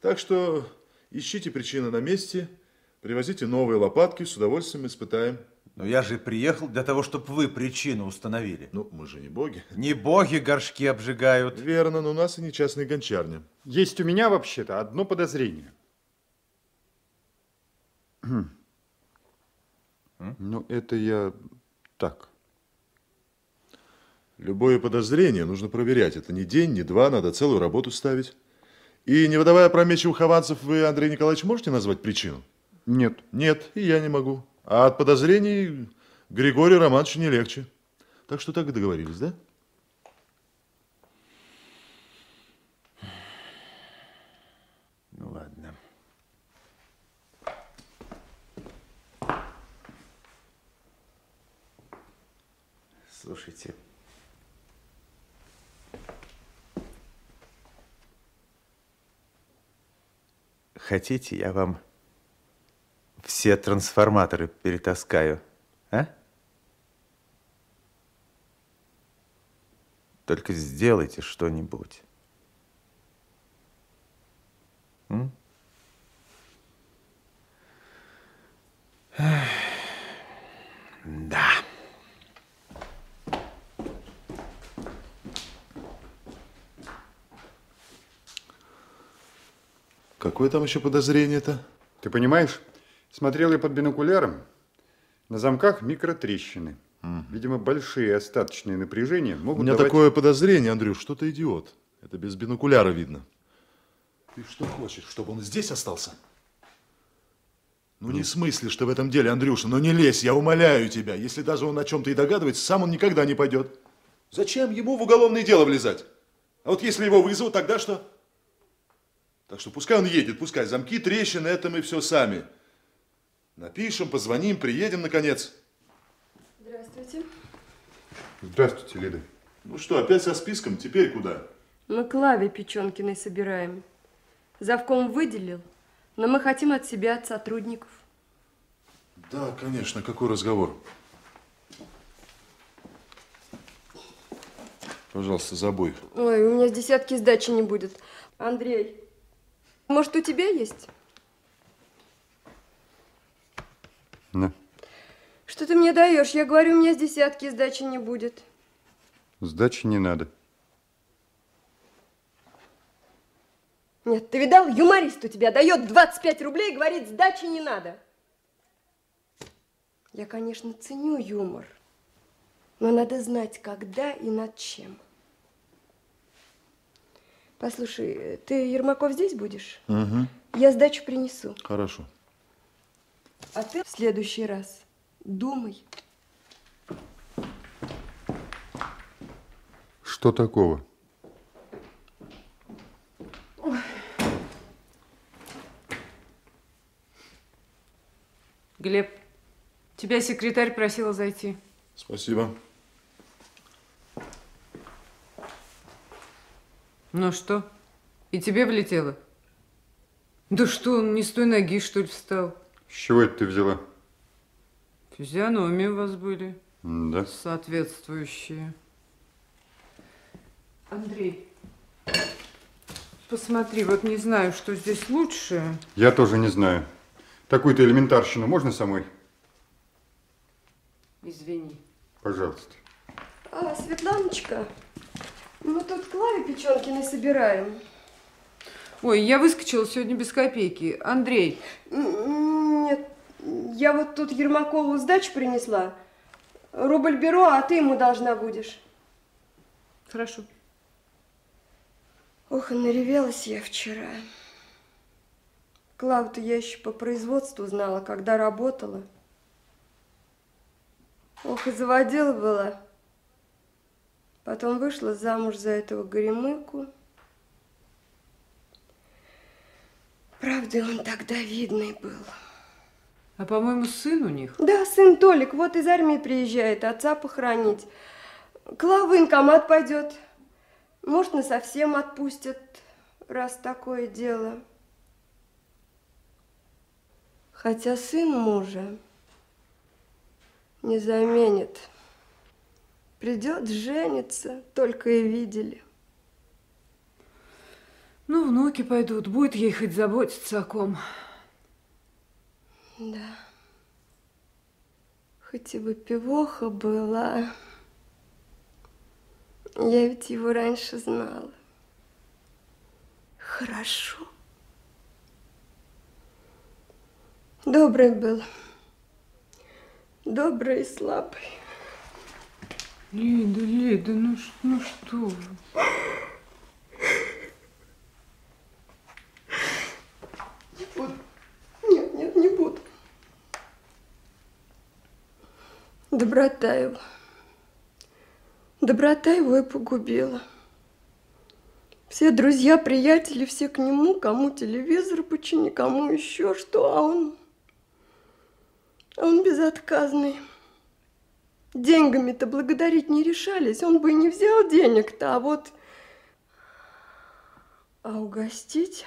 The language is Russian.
Так что ищите причины на месте, привозите новые лопатки, с удовольствием испытаем. Но я же приехал для того, чтобы вы причину установили. Ну, мы же не боги. Не боги горшки обжигают. Верно, но у нас и не частные гончарня. Есть у меня вообще-то одно подозрение. Ну, это я так. Любое подозрение нужно проверять. Это не день, не два, надо целую работу ставить. И не выдавая опрометчивых авансов, вы, Андрей Николаевич, можете назвать причину? Нет. Нет, и я не могу. А от подозрений Григорию Романовичу не легче. Так что так и договорились, да? Ну ладно. Слушайте. Хотите, я вам все трансформаторы перетаскаю, а? Только сделайте что-нибудь. Какое там еще подозрение-то? Ты понимаешь, смотрел я под бинокуляром, на замках микротрещины. Видимо, большие остаточные напряжения У могут меня давать- такое подозрение, Андрюш, что ты идиот. Это без бинокуляра видно. Ты что хочешь, чтобы он здесь остался? Ну, не в смысле, что в этом деле, Андрюша, но не лезь, я умоляю тебя. Если даже он о чем-то и догадывается, сам он никогда не пойдет. Зачем ему в уголовное дело влезать? А вот если его вызовут, тогда что? Так что пускай он едет, пускай замки, трещины, это мы все сами. Напишем, позвоним, приедем, наконец. Здравствуйте. Здравствуйте, Лида. Ну что, опять со списком? Теперь куда? Мы Клаве Печенкиной собираем. Завком выделил, но мы хотим от себя, от сотрудников. Да, конечно, какой разговор? Пожалуйста, за обоих. Ой, у меня с десятки сдачи не будет. Андрей, может, у тебя есть? На, Что ты мне даешь? Я говорю, у меня с десятки сдачи не будет. сдачи не надо. Нет, ты видал, юморист у тебя дает 25 рублей и говорит, сдачи не надо. Я, конечно, ценю юмор, но надо знать, когда и над чем. Послушай, ты, Ермаков, здесь будешь? Угу. Я сдачу принесу. Хорошо. А ты в следующий раз думай. Что такого? Глеб, тебя секретарь просила зайти. Спасибо. Ну что, и тебе влетело? Да что, он не с той ноги, что ли, встал? С чего это ты взяла? Физиономии у вас были Да. соответствующие. Андрей, посмотри, вот не знаю, что здесь лучше. Я тоже не знаю. Такую-то элементарщину можно самой? Извини. Пожалуйста. А, Светланочка, мы тут Клаве Печенкиной собираем. Ой, я выскочила сегодня без копейки. Андрей, Нет, я вот тут Ермакову сдачу принесла. Рубль беру, а ты ему должна будешь. хорошо. Ох, и наревелась я вчера. Клаву-то я еще по производству знала, когда работала. Ох, и заводила была. Потом вышла замуж за этого горемыку. Правда, он тогда видный был. А по-моему, сын у них. Да, сын Толик вот из армии приезжает, отца похоронить. Клава в военкомат пойдет. Может, на совсем отпустят, раз такое дело. Хотя сын мужа не заменит. Придет, женится, только и видели. Ну, внуки пойдут, будет ей хоть заботиться о ком. Да. Хоть и выпивоха была, я ведь его раньше знала. Хорошо. Добрый был. Добрый и слабый. Лида, Лида, ну, ну что вы? Нет, нет, не буду. Доброта его. Доброта его и погубила. Все друзья, приятели, все к нему, кому телевизор почини, кому еще что, а он... а он безотказный. Деньгами-то благодарить не решались, он бы и не взял денег-то, а вот... А угостить...